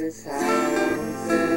and house.